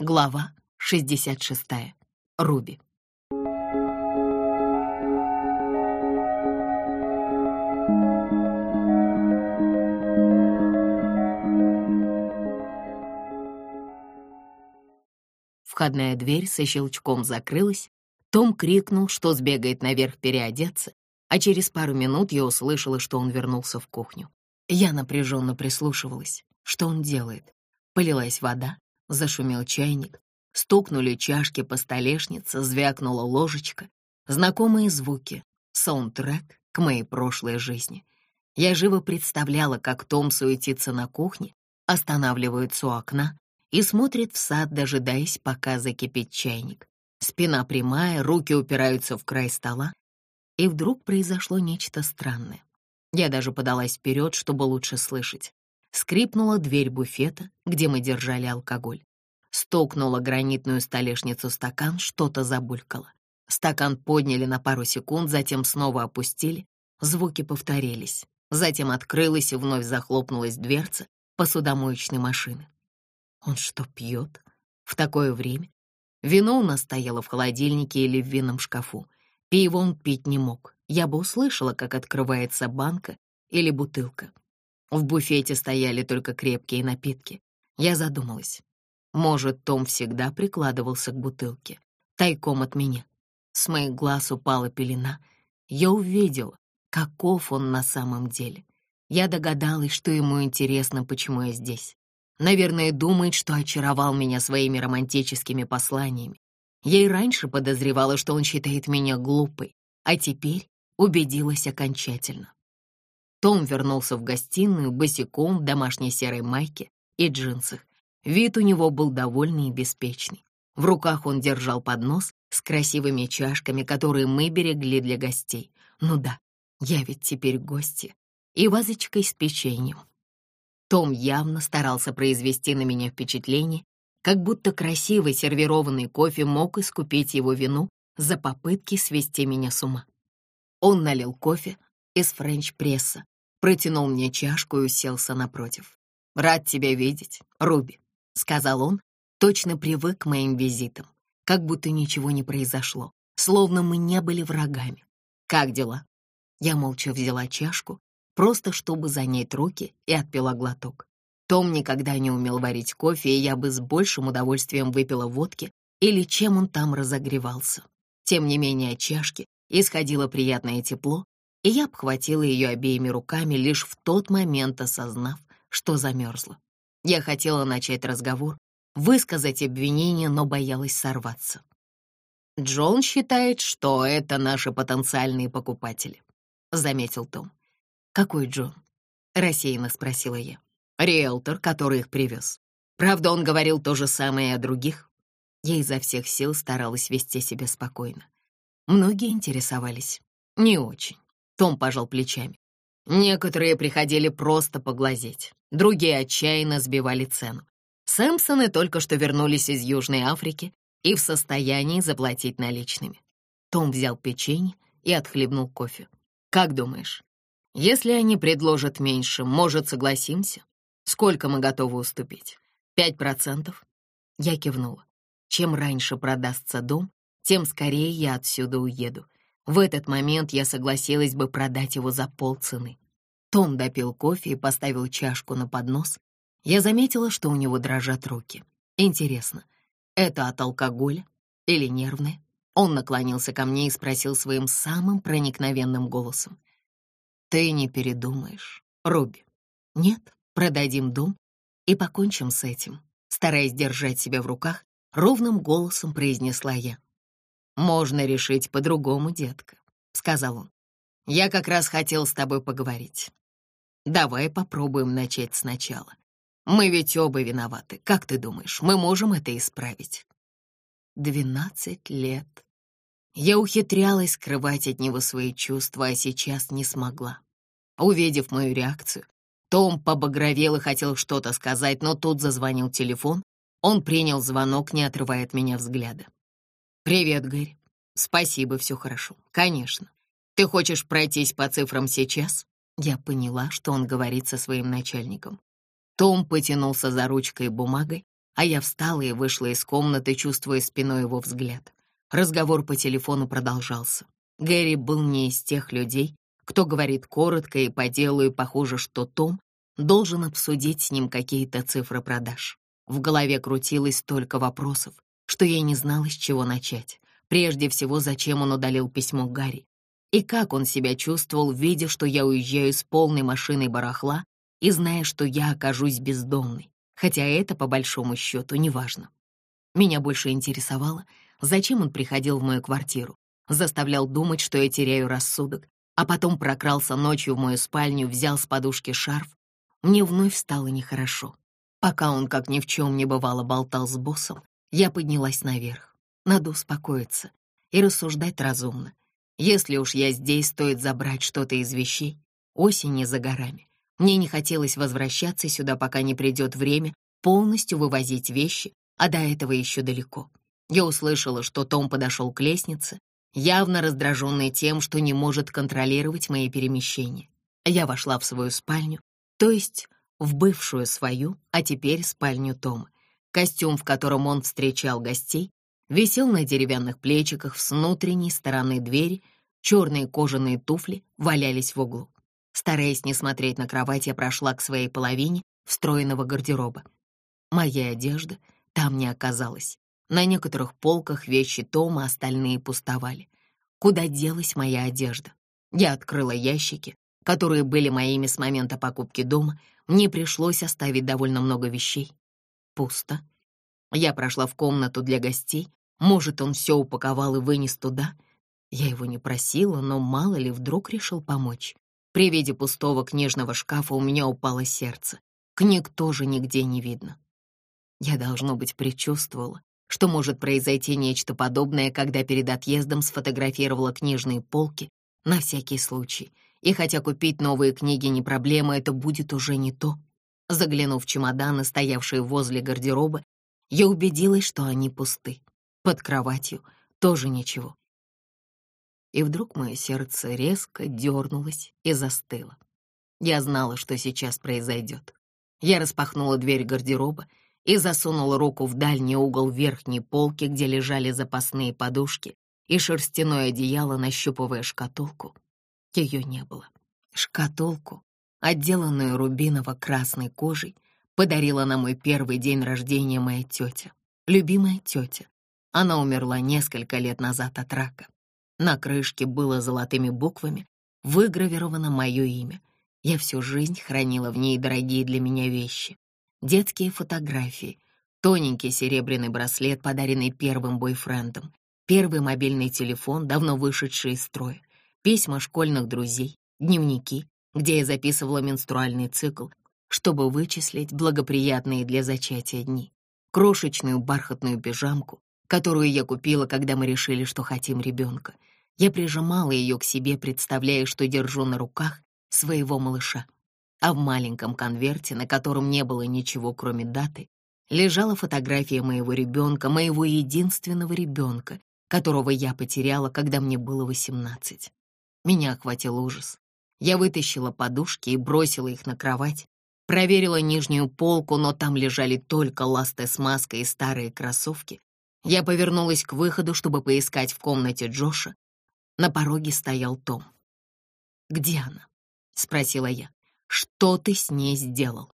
Глава 66. Руби. Входная дверь со щелчком закрылась. Том крикнул, что сбегает наверх переодеться, а через пару минут я услышала, что он вернулся в кухню. Я напряженно прислушивалась. Что он делает? Полилась вода, Зашумел чайник, стукнули чашки по столешнице, звякнула ложечка. Знакомые звуки, саундтрек к моей прошлой жизни. Я живо представляла, как Том суетится на кухне, останавливается у окна и смотрит в сад, дожидаясь, пока закипит чайник. Спина прямая, руки упираются в край стола. И вдруг произошло нечто странное. Я даже подалась вперед, чтобы лучше слышать. Скрипнула дверь буфета, где мы держали алкоголь. Стукнула гранитную столешницу стакан, что-то забулькало. Стакан подняли на пару секунд, затем снова опустили. Звуки повторились. Затем открылась и вновь захлопнулась дверца посудомоечной машины. Он что, пьет? В такое время? Вино у нас стояло в холодильнике или в винном шкафу. Пиво он пить не мог. Я бы услышала, как открывается банка или бутылка. В буфете стояли только крепкие напитки. Я задумалась. Может, Том всегда прикладывался к бутылке, тайком от меня. С моих глаз упала пелена. Я увидела, каков он на самом деле. Я догадалась, что ему интересно, почему я здесь. Наверное, думает, что очаровал меня своими романтическими посланиями. Я и раньше подозревала, что он считает меня глупой, а теперь убедилась окончательно. Том вернулся в гостиную босиком в домашней серой майке и джинсах. Вид у него был довольный и беспечный. В руках он держал поднос с красивыми чашками, которые мы берегли для гостей. Ну да, я ведь теперь гостья. И вазочкой с печеньем. Том явно старался произвести на меня впечатление, как будто красивый сервированный кофе мог искупить его вину за попытки свести меня с ума. Он налил кофе, из френч-пресса, протянул мне чашку и уселся напротив. «Рад тебя видеть, Руби», — сказал он, точно привык к моим визитам, как будто ничего не произошло, словно мы не были врагами. «Как дела?» Я молча взяла чашку, просто чтобы занять руки, и отпила глоток. Том никогда не умел варить кофе, и я бы с большим удовольствием выпила водки или чем он там разогревался. Тем не менее от чашки исходило приятное тепло, и я обхватила ее обеими руками, лишь в тот момент осознав, что замерзла. Я хотела начать разговор, высказать обвинение, но боялась сорваться. «Джон считает, что это наши потенциальные покупатели», — заметил Том. «Какой Джон?» — рассеянно спросила я. «Риэлтор, который их привез. Правда, он говорил то же самое и о других». Я изо всех сил старалась вести себя спокойно. Многие интересовались. Не очень. Том пожал плечами. Некоторые приходили просто поглазеть, другие отчаянно сбивали цену. Сэмпсоны только что вернулись из Южной Африки и в состоянии заплатить наличными. Том взял печенье и отхлебнул кофе. «Как думаешь, если они предложат меньше, может, согласимся? Сколько мы готовы уступить? Пять процентов?» Я кивнула. Чем раньше продастся дом, тем скорее я отсюда уеду. В этот момент я согласилась бы продать его за полцены. Том допил кофе и поставил чашку на поднос. Я заметила, что у него дрожат руки. Интересно, это от алкоголя или нервное? Он наклонился ко мне и спросил своим самым проникновенным голосом. «Ты не передумаешь, Руби?» «Нет, продадим дом и покончим с этим», стараясь держать себя в руках, ровным голосом произнесла я. «Можно решить по-другому, детка», — сказал он. «Я как раз хотел с тобой поговорить. Давай попробуем начать сначала. Мы ведь оба виноваты. Как ты думаешь, мы можем это исправить?» Двенадцать лет. Я ухитрялась скрывать от него свои чувства, а сейчас не смогла. Увидев мою реакцию, том побагровел и хотел что-то сказать, но тут зазвонил телефон. Он принял звонок, не отрывая от меня взгляда. «Привет, Гэри. Спасибо, все хорошо. Конечно. Ты хочешь пройтись по цифрам сейчас?» Я поняла, что он говорит со своим начальником. Том потянулся за ручкой и бумагой, а я встала и вышла из комнаты, чувствуя спиной его взгляд. Разговор по телефону продолжался. Гэри был не из тех людей, кто говорит коротко и по делу, и похоже, что Том должен обсудить с ним какие-то цифры продаж. В голове крутилось столько вопросов, что я не знала, с чего начать. Прежде всего, зачем он удалил письмо Гарри? И как он себя чувствовал, видя, что я уезжаю с полной машиной барахла и зная, что я окажусь бездомной, хотя это, по большому счету, не важно. Меня больше интересовало, зачем он приходил в мою квартиру, заставлял думать, что я теряю рассудок, а потом прокрался ночью в мою спальню, взял с подушки шарф. Мне вновь стало нехорошо. Пока он, как ни в чем не бывало, болтал с боссом, я поднялась наверх. Надо успокоиться и рассуждать разумно. Если уж я здесь, стоит забрать что-то из вещей. Осень не за горами. Мне не хотелось возвращаться сюда, пока не придет время полностью вывозить вещи, а до этого еще далеко. Я услышала, что Том подошел к лестнице, явно раздраженный тем, что не может контролировать мои перемещения. Я вошла в свою спальню, то есть в бывшую свою, а теперь спальню Тома. Костюм, в котором он встречал гостей, висел на деревянных плечиках с внутренней стороны двери, черные кожаные туфли валялись в углу. Стараясь не смотреть на кровать, я прошла к своей половине встроенного гардероба. Моя одежда там не оказалась. На некоторых полках вещи Тома, остальные пустовали. Куда делась моя одежда? Я открыла ящики, которые были моими с момента покупки дома, мне пришлось оставить довольно много вещей. Пусто. Я прошла в комнату для гостей. Может, он все упаковал и вынес туда. Я его не просила, но мало ли вдруг решил помочь. При виде пустого книжного шкафа у меня упало сердце. Книг тоже нигде не видно. Я, должно быть, предчувствовала, что может произойти нечто подобное, когда перед отъездом сфотографировала книжные полки на всякий случай — и хотя купить новые книги не проблема, это будет уже не то. Заглянув в чемоданы, стоявшие возле гардероба, я убедилась, что они пусты. Под кроватью тоже ничего. И вдруг мое сердце резко дернулось и застыло. Я знала, что сейчас произойдет. Я распахнула дверь гардероба и засунула руку в дальний угол верхней полки, где лежали запасные подушки и шерстяное одеяло, нащупывая шкатулку — ее не было. Шкатулку, отделанную рубиново-красной кожей, подарила на мой первый день рождения моя тетя, любимая тетя. Она умерла несколько лет назад от рака. На крышке было золотыми буквами выгравировано мое имя. Я всю жизнь хранила в ней дорогие для меня вещи. Детские фотографии, тоненький серебряный браслет, подаренный первым бойфрендом, первый мобильный телефон, давно вышедший из строя, письма школьных друзей, дневники, где я записывала менструальный цикл, чтобы вычислить благоприятные для зачатия дни, крошечную бархатную пижамку, которую я купила, когда мы решили, что хотим ребенка. Я прижимала ее к себе, представляя, что держу на руках своего малыша. А в маленьком конверте, на котором не было ничего, кроме даты, лежала фотография моего ребенка, моего единственного ребенка, которого я потеряла, когда мне было восемнадцать. Меня охватил ужас. Я вытащила подушки и бросила их на кровать. Проверила нижнюю полку, но там лежали только ласты с маской и старые кроссовки. Я повернулась к выходу, чтобы поискать в комнате Джоша. На пороге стоял Том. «Где она?» — спросила я. «Что ты с ней сделал?»